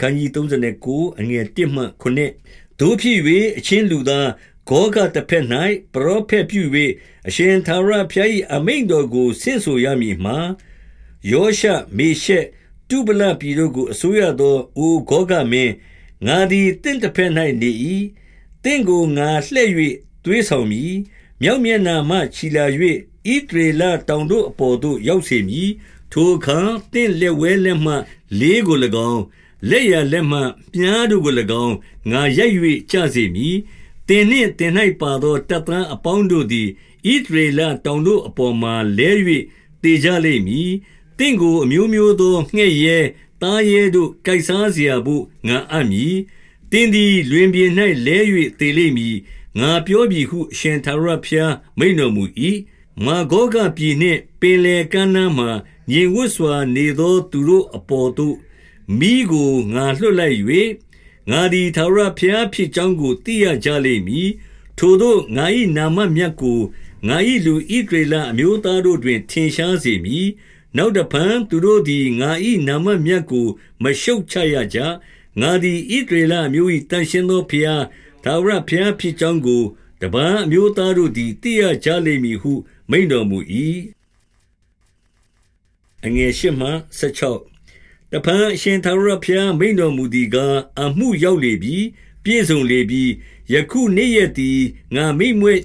ခန်းကြီး39အငယ်1မှ9တို့ဖြစ်၍အချင်းလူသားဂောဂတစ်ဖက်၌ပရောဖက်ပြု၍အရှင်သာရဖျား၏အမိန့်တော်ကိုဆင့်ဆိုရမည်မှာယောရှမေရှက်တုပလပြည်တို့ကိုအစိုးရသောအိုဂောဂမင်းငါသည်တင့်တစ်ဖက်၌နေ၏တင့်ကိုငါလှည့်၍သွေးဆောင်မည်မြောက်မျက်နာမှခြီလာ၍ဣဒရေလတောင်တို့အပေါ်သို့ရောက်စေမည်ထိုအခါတင့်လက်ဝဲလက်မှလေးကို၎င်း လက်ရလက်မှပြားတို့ကို၎င်းငါရိုက်၍ကြစေမည်တင်နှင့်တင်၌ပါသောတပ်သားအပေါင်းတို့သည်ဣဒရေလတောင်တို့အပေါ်မှလဲ၍တေကြလိမ့်မည်တင့်ကိုအမျိုးမျိုးသောငှဲ့ရဲတားရဲတို့ကြိုက်စားเสียဖို့ငါအပ်မည်တင်းသည်လွင်ပြင်၌လဲ၍တေလိမ့်မည်ငါပြောပြီဟုအရှင်သာရဖျားမိန်တော်မူ၏မာဂောကပြည်နှင့်ပင်လေကမ်းနားမှညင်ဝတ်စွာနေသောသူတို့အပေါ်သို့ မိကိုငါလွှတ်လိုက်၍ငါသည်သာရဖျားဖြစ်ကြောင်းကိုသိရကြလိမ့်မည်ထိုတို့ငါ၏နာမမြတ်ကိုငါ၏လူဣဒရေလအမျိုးသားတို့တွင် ထင်ရှားစေမည်နောက်တဖန်သူတို့သည်ငါ၏နာမမြတ်ကို မရှုတ်ချရကြငါသည်ဣဒရေလအမျိုး၏တန်ရှင်သောဖျားသာရဖျားဖြစ်ကြောင်းကိုတပန်းအမျိုးသားတို့သည်သိရကြလိမ့်မည်ဟု မိန်တော်မူ၏အငယ်၈မှ16 တပန်းအရှင်သာရဖျားမိန်တော်မူသည်ကားအမှုရောက်လေပြီပြည့်စုံလေပြီယခုနေ့ရက်သည်ငါမိမ့်မွေ့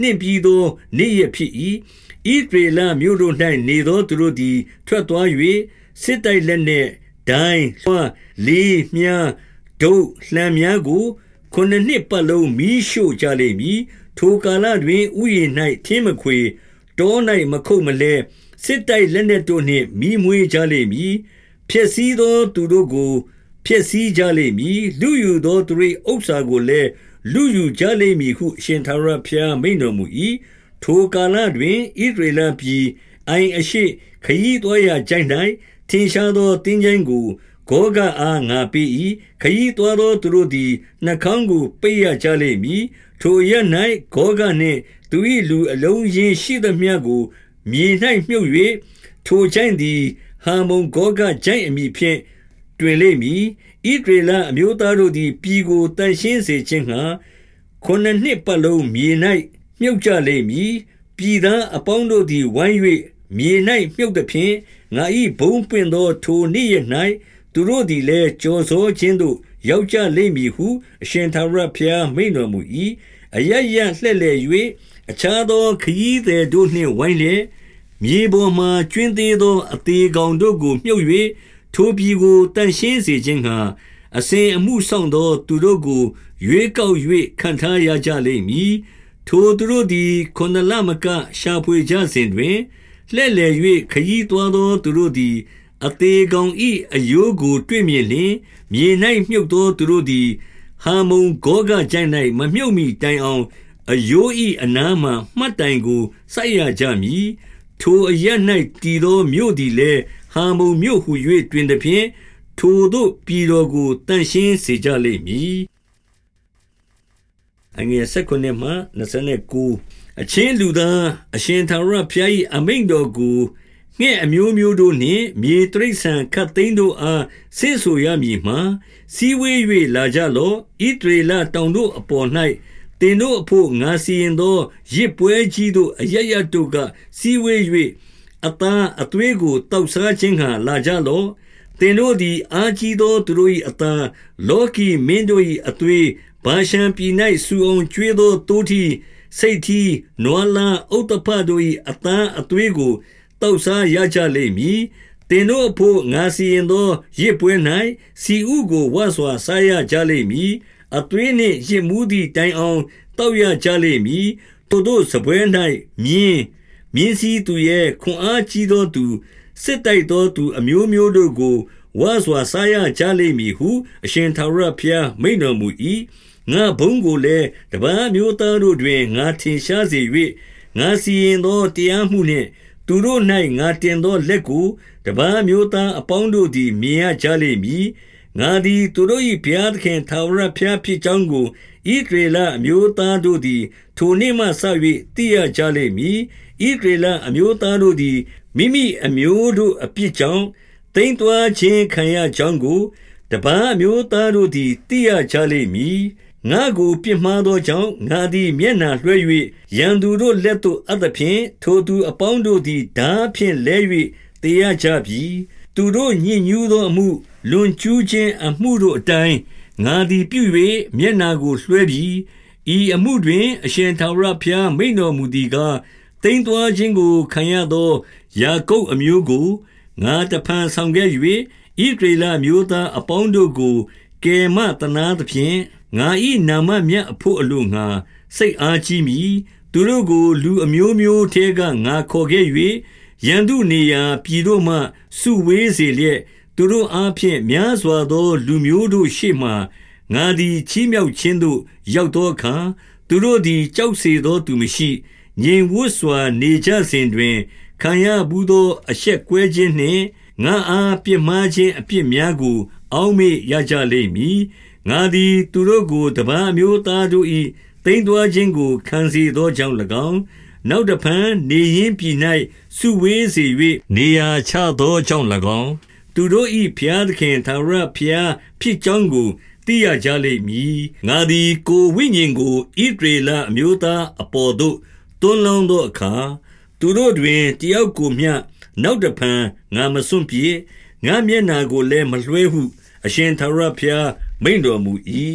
နှင့်ပြီးသောနေ့ရက်ဖြစ်၏ဣဒရေလမြို့တို့၌နေသောသူတို့သည်ထွက်သွား၍စစ်တိုက်လက်နှင့်ဒိုင်းလွှာလေးမြားဒုတ်လှံများကိုခုနှစ်နှစ်ပတ်လုံးမီးရှို့ကြလိမ့်မည်ထိုကာလတွင်ဥယျာဉ်၌ထင်းမခွေတော၌မခုတ်မလဲစစ်တိုက်လက်နှင့်တို့နှင့်မိမွေးကြလိမ့်မည် ဖြစ်စည်းသောသူတို့ကို ဖြစ်စည်းကြလိမ့်မည်လူယူသောသူ၏ဥစ္စာကိုလည်းလူယူကြလိမ့်မည်ဟုအရှင်သာရဖျားမိန်တော်မူ၏ထိုကာလတွင်ဣဒရေလပြည်အိုင်အရှိခရီးတော်ရာကြိုင်၌ထင်ရှားသောတင်းကျိုင်းကိုဂောဂအားငါပေး၏ခရီးတော်သောသူတို့သည်နှာခေါင်းကိုပိတ်ရကြလိမ့်မည်ထိုရ၌ဂောဂနှင့်သူ၏လူအလုံးရင်းရှိသမျှကိုမြေ၌မြုပ်၍ထိုကြိုင်သည် ဟာမုန်ဂောဂကြိုင်အမိဖြင့်တွင်လိမ့်မည်ဣဒရေလအမျိုးသားတို့သည်ပြည်ကိုတန်ရှင်းစေခြင်းငှာခုနှစ်နှစ်ပတ်လုံးမြေ၌မြုပ်ကြလိမ့်မည်ပြည်သားအပေါင်းတို့သည်ဝိုင်း၍မြေ၌မြုပ်သည်ဖြင့်ငါ၏ဘုံပွင့်သောထိုနေ့ရ၌သူတို့သည်လည်းကြော်စိုးခြင်းသို့ရောက်ကြလိမ့်မည်ဟုအရှင်သာရဘုရားမိန်တော်မူ၏အယယလှဲ့လေ၍အခြားသောခရီးသည်တို့နှင့်ဝိုင်းလျက် မြေပေါ်မှကျွင်းသေးသော အသေးကောင်တို့ကို မြုပ်၍ထိုပြည်ကိုတန်ရှင်းစေခြင်းငှာအစဉ်အမှုဆောင်သော သူတို့ကိုရွေးကောက်၍ခံထားရကြလိမ့်မည်ထိုသူတို့သည်ခုနလမကရှာဖွေကြစဉ်တွင်လှဲ့လေ၍ခยีသွားသော သူတို့သည် အသေးကောင်ဤအယိုးကို တွေ့မြင်လျင်မြေ၌မြုပ်သောသူတို့သည်ဟာမုံဂောဂကြိုင်၌မမြုပ်မီတိုင်အောင်အယိုးဤအနားမှမှတ်တိုင်ကိုစိုက်ရကြမည် ထိုအရ၌တည်သောမြို့သည်လည်းဟာမုံမြို့ဟု၍တွင်သည်ဖြင့်ထိုတို့ပြည်တော်ကိုတန်ရှင်းစေကြလိမ့်မည်အငယ်16မှ29အချင်းလူသားအရှင်သာရဖျား၏အမိန့်တော်ကိုငှဲ့အမျိုးမျိုးတို့နှင့်မြေတရိษံခတ်သိမ်းတို့အားဆင့်ဆိုရမည်မှာစီဝေး၍လာကြလော့ဣတရေလတောင်တို့အပေါ်၌ တင်တို့အဖို့ငါစီရင်သောရစ်ပွဲကြီးတို့အရရတို့ကစီဝေး၍အသားအသွေးကိုတောက်စားခြင်းဟာလာကြလော့တင်တို့သည်အာကြီးသောသူတို့၏အသားလောကီမင်းတို့၏အသွေးဘာရှံပြည်၌ဆူအောင်ကျွေးသောတိုးထီစိတ်ထီနွာလာဥတ္တဖတို့၏အသားအသွေးကိုတောက်စားရကြလိမ့်မည်တင်တို့အဖို့ငါစီရင်သောရစ်ပွဲ၌စီဥကိုဝါစွာစားရကြလိမ့်မည် အသွေးနှင့်ရစ်မှုသည့်တိုင်အောင်တောက်ရကြလိမ့်မည်ထို့သောစပွဲ၌မြင်းမြင်းစည်းသူရဲ့ခွန်အားကြီးသောသူစစ်တိုက်သောသူအမျိုးမျိုးတို့ကိုဝါစွာစားရကြလိမ့်မည်ဟု အရှင်သာရဘုရားမိန်တော်မူ၏ငါဘုံကိုလည်းတပန်းမျိုးသားတို့တွင်ငါထင်ရှားစေ၍ငါစီရင်သောတရားမှုနှင့် သူတို့၌ငါတင်သောလက်ကိုတပန်းမျိုးသားအပေါင်းတို့သည်မြင်ရကြလိမ့်မည် ငါသည်သူတို့၏ဘုရားသခင်သာဝရဘုရားဖြစ်ကြောင်းကိုဣဒရေလအမျိုးသားတို့သည် ထိုနေ့မှစ၍သိရကြလိမ့်မည်ဣဒရေလအမျိုးသားတို့သည်မိမိအမျိုးတို့အပြစ်ကြောင့်တိမ်သွာခြင်းခံရကြောင်းကိုတပန်းအမျိုးသားတို့သည်တိရကြလိမ့်မည်ငါကိုပြစ်မှားသောကြောင့်ငါသည်မျက်နှာလွှဲ၍ရန်သူတို့လက်သို့အပ်သဖြင့်ထိုသူအပေါင်းတို့သည်ဓာဖြင့်လဲ၍တေရကြပြီ သူတို့ညှဉ်းညူးသောအမှုလွန်ကျူးခြင်းအမှုတို့အတိုင်းငါသည်ပြု၍မျက်နာကိုလွှဲပြီးဤအမှုတွင် အရှင်ထာဝရဘုရားမိန်တော်မူသည်ကားတိမ်သွာခြင်းကိုခံရသောယာကုပ်အမျိုးကိုငါတဖန်ဆောင်ခဲ့၍ဣဒေလမျိုးသားအပေါင်းတို့ကိုကယ်မတနာသဖြင့်ငါ၏နာမမြတ်အဖို့အလို့ငါစိတ်အားကြီးမိသူတို့ကို လူအမျိုးမျိုးထဲကငါခေါ်ခဲ့၍ ရန်သူနေရာပြည်တို့မှစုဝေးစေလျက်သူတို့အားဖြင့်များစွာသော လူမျိုးတို့ရှေ့မှငါသည်ချီးမြှောက်ခြင်းသို့ရောက်သောအခါသူတို့သည်ကြောက်စေသောသူမရှိငြိမ်ဝတ်စွာနေကြစဉ်တွင်ခံရဘူးသော အဆက်ကွဲခြင်းနှင့်ငါအားပြစ်မှားခြင်းအပြစ်များကို အောက်မေ့ရကြလိမ့်မည်ငါသည်သူတို့ကိုတပန်းအမျိုးသားတို့၏တိမ်သွာခြင်းကိုခံစေသောကြောင့်၎င်း နောက်တဖန်နေရင်ပြည်၌စုဝေးစေ၍နေရာချသောကြောင့်၎င်းသူတို့၏ဖျားသခင်သာရဖျားဖြစ်ကြောင်းကိုသိရကြလိမ့်မည်ငါသည်ကိုဝိညာဉ်ကိုဣဒရေလအမျိုးသားအပေါ်သို့တွန်းလောင်းသောအခါသူတို့တွင်တယောက်ကိုမျှနောက်တဖန်ငါမစွန့်ပြေငါမျက်နာကိုလည်းမလွှဲဟု အရှင်သာရဖျားမိန်တော်မူ၏